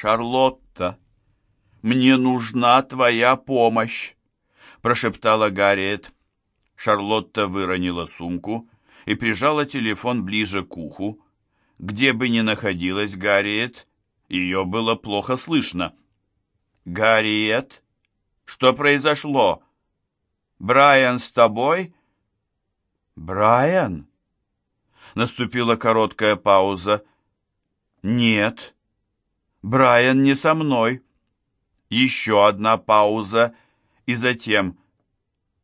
«Шарлотта, мне нужна твоя помощь», — прошептала Гарриет. Шарлотта выронила сумку и прижала телефон ближе к уху. Где бы ни находилась Гарриет, ее было плохо слышно. «Гарриет, что произошло? Брайан с тобой?» «Брайан?» Наступила короткая пауза. «Нет, Брайан не со мной». Еще одна пауза, и затем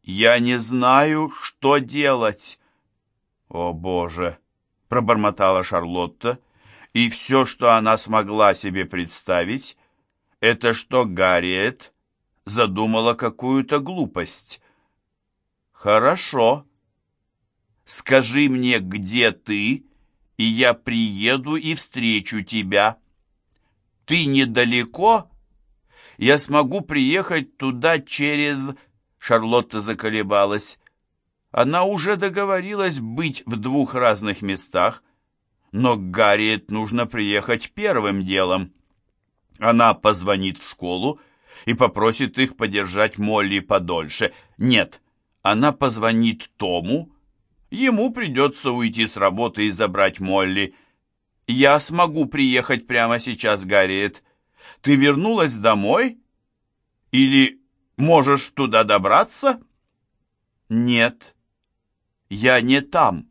«Я не знаю, что делать». «О, Боже!» — пробормотала Шарлотта, и все, что она смогла себе представить, это что Гарриет задумала какую-то глупость. «Хорошо. Скажи мне, где ты, и я приеду и встречу тебя. Ты недалеко? Я смогу приехать туда через...» Шарлотта заколебалась. Она уже договорилась быть в двух разных местах, но Гарриет нужно приехать первым делом. Она позвонит в школу и попросит их подержать Молли подольше. Нет, она позвонит Тому. Ему придется уйти с работы и забрать Молли. Я смогу приехать прямо сейчас, Гарриет. Ты вернулась домой? Или можешь туда добраться? Нет, я не там.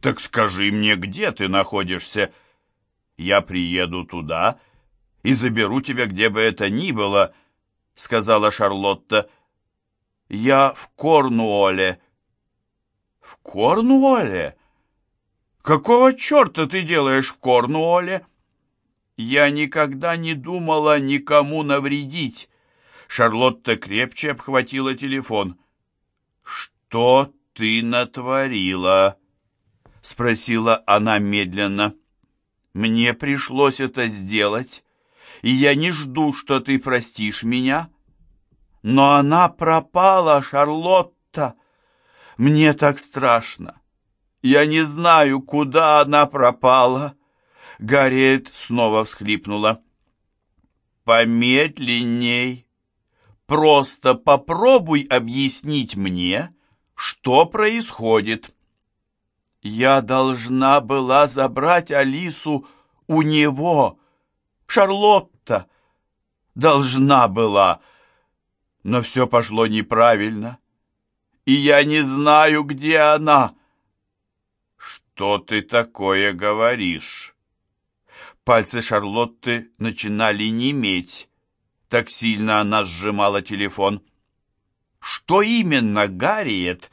Так скажи мне, где ты находишься? Я приеду туда и заберу тебя, где бы это ни было, — сказала Шарлотта. Я в Корнуолле. В Корнуолле? Какого черта ты делаешь в Корнуолле? Я никогда не думала никому навредить. Шарлотта крепче обхватила телефон. «Что ты натворила?» — спросила она медленно. «Мне пришлось это сделать, и я не жду, что ты простишь меня. Но она пропала, Шарлотта. Мне так страшно. Я не знаю, куда она пропала». Гарриет снова всхлипнула. «Помедленней. Просто попробуй объяснить мне, что происходит». «Я должна была забрать Алису у него, Шарлотта. Должна была. Но все пошло неправильно. И я не знаю, где она». «Что ты такое говоришь?» Пальцы Шарлотты начинали неметь. Так сильно она сжимала телефон. Что именно Гарриет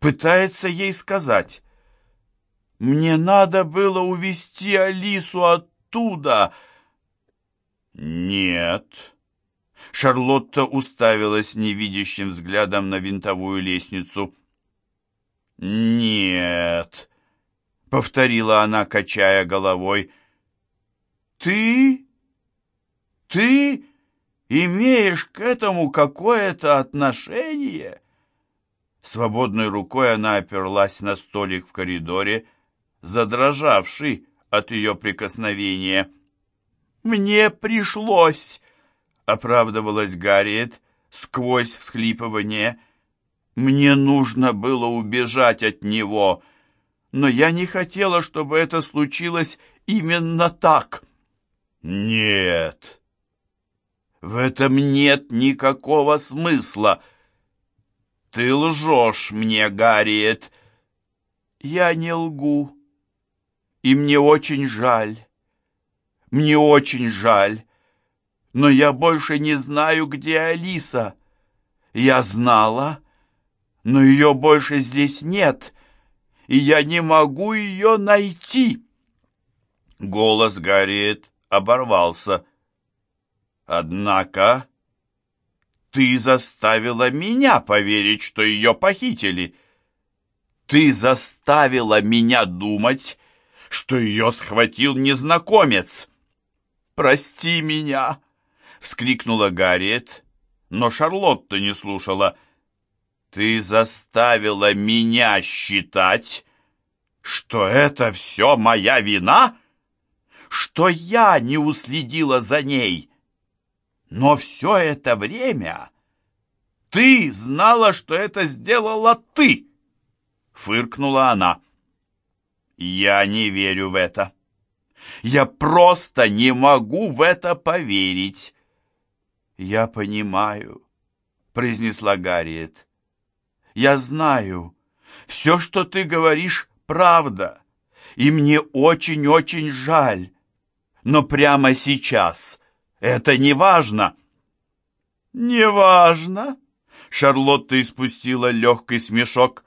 пытается ей сказать? «Мне надо было увести Алису оттуда!» «Нет!» Шарлотта уставилась невидящим взглядом на винтовую лестницу. «Нет!» — повторила она, качая головой — ты? Ты имеешь к этому какое-то отношение? Свободной рукой она оперлась на столик в коридоре, задрожавший от ее прикосновения. «Мне пришлось!» — оправдывалась Гарриет сквозь всхлипывание. «Мне нужно было убежать от него, но я не хотела, чтобы это случилось именно так». Нет. В этом нет никакого смысла. Ты лжешь мне, Гарриет. Я не лгу. И мне очень жаль. Мне очень жаль. Но я больше не знаю, где Алиса. Я знала, но ее больше здесь нет, и я не могу ее найти. Голос Гарриет оборвался. «Однако ты заставила меня поверить, что ее похитили. Ты заставила меня думать, что ее схватил незнакомец. Прости меня!» — вскрикнула Гарриет, но Шарлотта не слушала. «Ты заставила меня считать, что это все моя вина?» что я не уследила за ней. Но все это время ты знала, что это сделала ты, фыркнула она. Я не верю в это. Я просто не могу в это поверить. Я понимаю, произнесла Гарриет. Я знаю, все, что ты говоришь, правда, и мне очень-очень жаль. Но прямо сейчас это не важно. Не важно? Шарлотта испустила легкий смешок.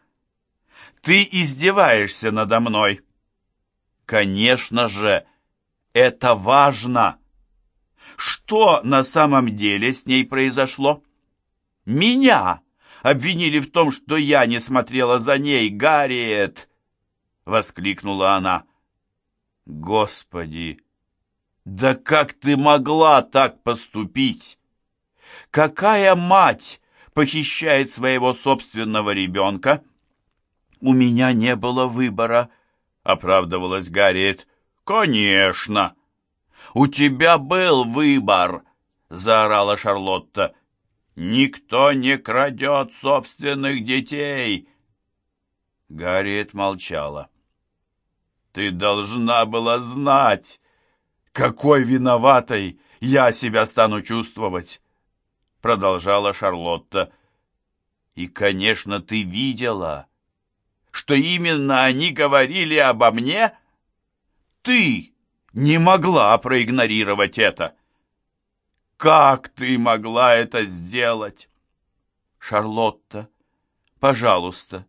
Ты издеваешься надо мной. Конечно же, это важно. Что на самом деле с ней произошло? Меня обвинили в том, что я не смотрела за ней, Гарриет!» — воскликнула она. «Господи! Да как ты могла так поступить? Какая мать похищает своего собственного ребенка?» «У меня не было выбора», — оправдывалась Гарриет. «Конечно!» «У тебя был выбор!» — заорала Шарлотта. Никто не крадет собственных детей!» Гарриет молчала. «Ты должна была знать, какой виноватой я себя стану чувствовать!» Продолжала Шарлотта. «И, конечно, ты видела, что именно они говорили обо мне? Ты не могла проигнорировать это!» Как ты могла это сделать? Шарлотта, пожалуйста,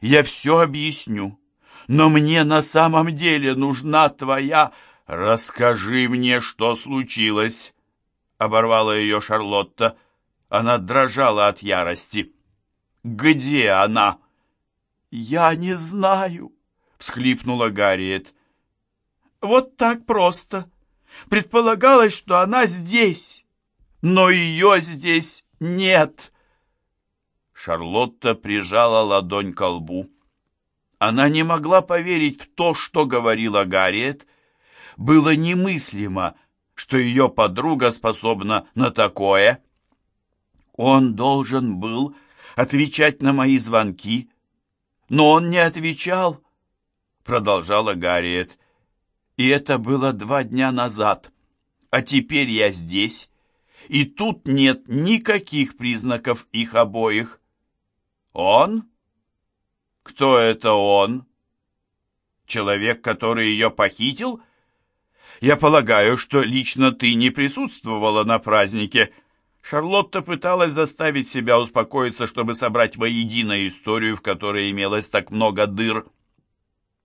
я все объясню, но мне на самом деле нужна твоя... Расскажи мне, что случилось, оборвала ее Шарлотта. Она дрожала от ярости. Где она? Я не знаю, всхлипнула Гарриет. Вот так просто. Предполагалось, что она здесь но ее здесь нет!» Шарлотта прижала ладонь к лбу. Она не могла поверить в то, что говорила Гарриет. Было немыслимо, что ее подруга способна на такое. Он должен был отвечать на мои звонки, но он не отвечал, продолжала Гарриет. И это было два дня назад. А теперь я здесь, и тут нет никаких признаков их обоих. Он? Кто это он? Человек, который ее похитил? Я полагаю, что лично ты не присутствовала на празднике. Шарлотта пыталась заставить себя успокоиться, чтобы собрать воедино историю, в которой имелось так много дыр.